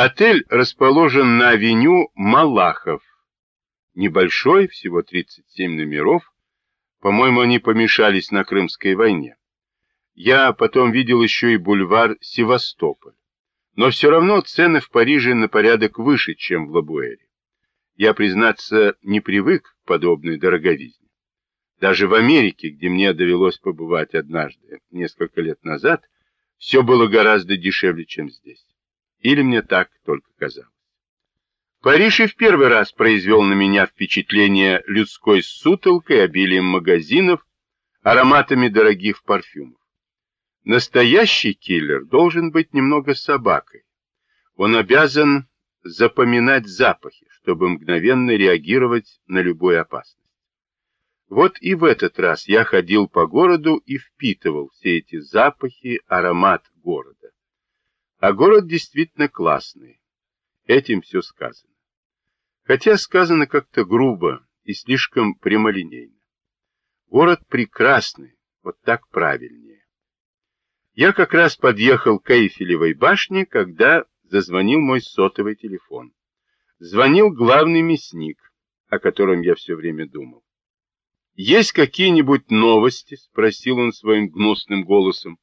Отель расположен на авеню Малахов. Небольшой, всего 37 номеров. По-моему, они помешались на Крымской войне. Я потом видел еще и бульвар Севастополь. Но все равно цены в Париже на порядок выше, чем в Лабуэре. Я, признаться, не привык к подобной дороговизне. Даже в Америке, где мне довелось побывать однажды, несколько лет назад, все было гораздо дешевле, чем здесь. Или мне так только казалось. Париж и в первый раз произвел на меня впечатление людской сутолкой, обилием магазинов, ароматами дорогих парфюмов. Настоящий киллер должен быть немного собакой. Он обязан запоминать запахи, чтобы мгновенно реагировать на любую опасность. Вот и в этот раз я ходил по городу и впитывал все эти запахи, аромат города. А город действительно классный. Этим все сказано. Хотя сказано как-то грубо и слишком прямолинейно. Город прекрасный, вот так правильнее. Я как раз подъехал к Эйфелевой башне, когда зазвонил мой сотовый телефон. Звонил главный мясник, о котором я все время думал. «Есть какие-нибудь новости?» — спросил он своим гнусным голосом.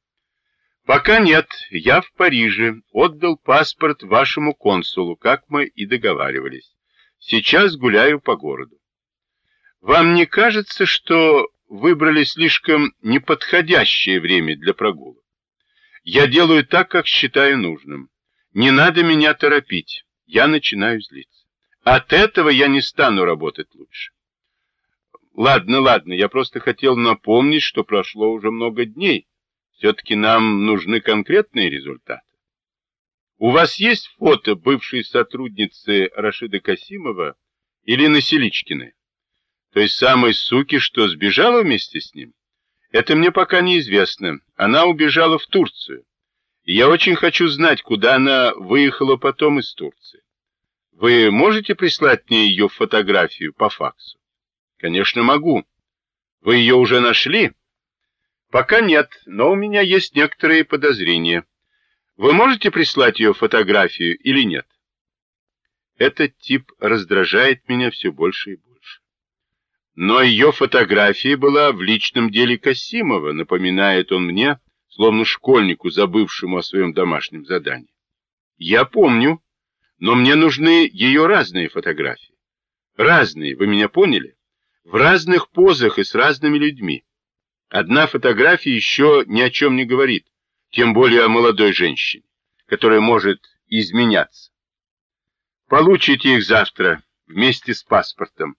Пока нет, я в Париже, отдал паспорт вашему консулу, как мы и договаривались. Сейчас гуляю по городу. Вам не кажется, что выбрали слишком неподходящее время для прогулок? Я делаю так, как считаю нужным. Не надо меня торопить, я начинаю злиться. От этого я не стану работать лучше. Ладно, ладно, я просто хотел напомнить, что прошло уже много дней. Все-таки нам нужны конкретные результаты. У вас есть фото бывшей сотрудницы Рашида Касимова или Населичкиной? Той самой суки, что сбежала вместе с ним? Это мне пока неизвестно. Она убежала в Турцию. И я очень хочу знать, куда она выехала потом из Турции. Вы можете прислать мне ее фотографию по факсу? Конечно, могу. Вы ее уже нашли? Пока нет, но у меня есть некоторые подозрения. Вы можете прислать ее фотографию или нет? Этот тип раздражает меня все больше и больше. Но ее фотография была в личном деле Касимова, напоминает он мне, словно школьнику, забывшему о своем домашнем задании. Я помню, но мне нужны ее разные фотографии. Разные, вы меня поняли? В разных позах и с разными людьми. Одна фотография еще ни о чем не говорит, тем более о молодой женщине, которая может изменяться. Получите их завтра вместе с паспортом,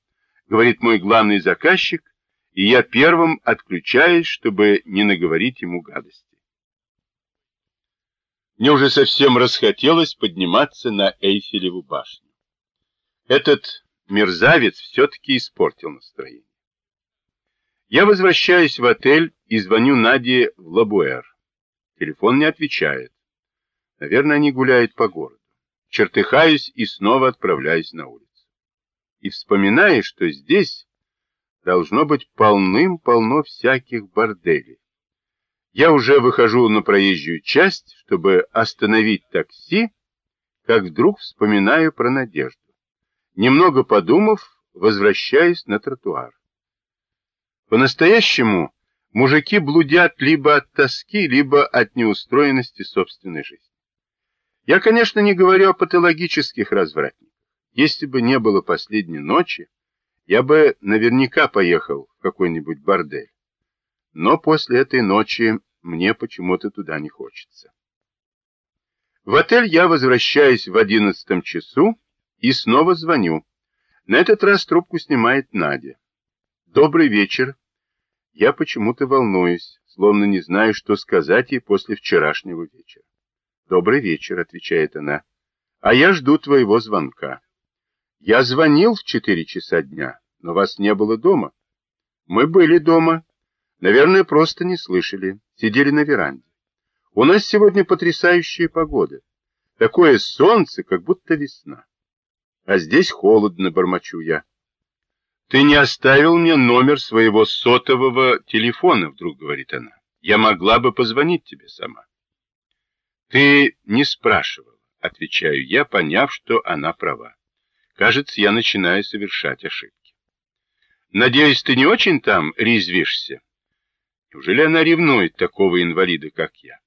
говорит мой главный заказчик, и я первым отключаюсь, чтобы не наговорить ему гадости. Мне уже совсем расхотелось подниматься на Эйфелеву башню. Этот мерзавец все-таки испортил настроение. Я возвращаюсь в отель и звоню Наде в Лабуэр. Телефон не отвечает. Наверное, они гуляют по городу. Чертыхаюсь и снова отправляюсь на улицу. И вспоминаю, что здесь должно быть полным-полно всяких борделей. Я уже выхожу на проезжую часть, чтобы остановить такси, как вдруг вспоминаю про Надежду. Немного подумав, возвращаюсь на тротуар. По-настоящему мужики блудят либо от тоски, либо от неустроенности собственной жизни. Я, конечно, не говорю о патологических развратниках. Если бы не было последней ночи, я бы наверняка поехал в какой-нибудь бордель. Но после этой ночи мне почему-то туда не хочется. В отель я возвращаюсь в одиннадцатом часу и снова звоню. На этот раз трубку снимает Надя. Добрый вечер. Я почему-то волнуюсь, словно не знаю, что сказать ей после вчерашнего вечера. Добрый вечер, отвечает она. А я жду твоего звонка. Я звонил в четыре часа дня, но вас не было дома. Мы были дома. Наверное, просто не слышали. Сидели на веранде. У нас сегодня потрясающая погода. Такое солнце, как будто весна. А здесь холодно, бормочу я. «Ты не оставил мне номер своего сотового телефона», — вдруг говорит она. «Я могла бы позвонить тебе сама». «Ты не спрашивала, отвечаю я, поняв, что она права. Кажется, я начинаю совершать ошибки. Надеюсь, ты не очень там резвишься? Неужели она ревнует такого инвалида, как я?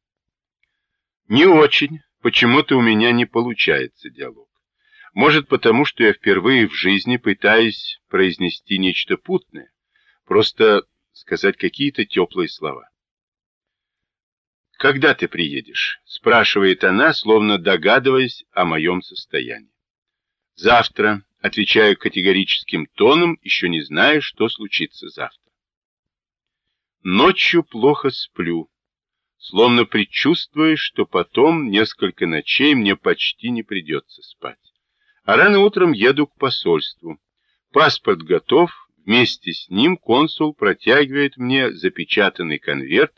Не очень. Почему-то у меня не получается диалог. Может, потому что я впервые в жизни пытаюсь произнести нечто путное, просто сказать какие-то теплые слова. «Когда ты приедешь?» — спрашивает она, словно догадываясь о моем состоянии. «Завтра», — отвечаю категорическим тоном, еще не зная, что случится завтра. Ночью плохо сплю, словно предчувствуя, что потом несколько ночей мне почти не придется спать. А рано утром еду к посольству. Паспорт готов, вместе с ним консул протягивает мне запечатанный конверт,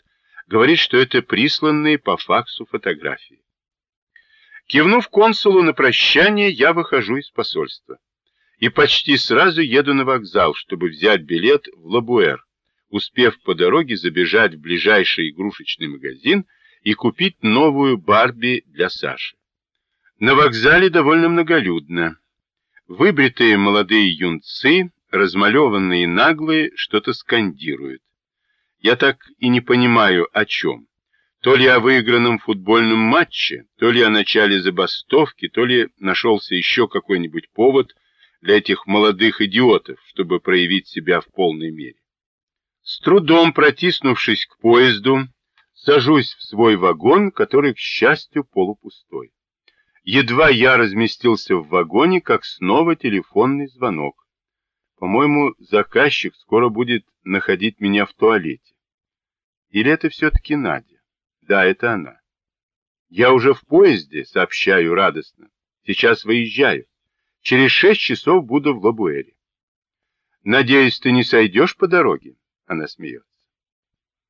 говорит, что это присланные по факсу фотографии. Кивнув консулу на прощание, я выхожу из посольства. И почти сразу еду на вокзал, чтобы взять билет в Лабуэр, успев по дороге забежать в ближайший игрушечный магазин и купить новую Барби для Саши. На вокзале довольно многолюдно. Выбритые молодые юнцы, размалеванные и наглые, что-то скандируют. Я так и не понимаю, о чем. То ли о выигранном футбольном матче, то ли о начале забастовки, то ли нашелся еще какой-нибудь повод для этих молодых идиотов, чтобы проявить себя в полной мере. С трудом протиснувшись к поезду, сажусь в свой вагон, который, к счастью, полупустой. Едва я разместился в вагоне, как снова телефонный звонок. По-моему, заказчик скоро будет находить меня в туалете. Или это все-таки Надя? Да, это она. Я уже в поезде, сообщаю радостно. Сейчас выезжаю. Через шесть часов буду в Лабуэре. Надеюсь, ты не сойдешь по дороге? Она смеется.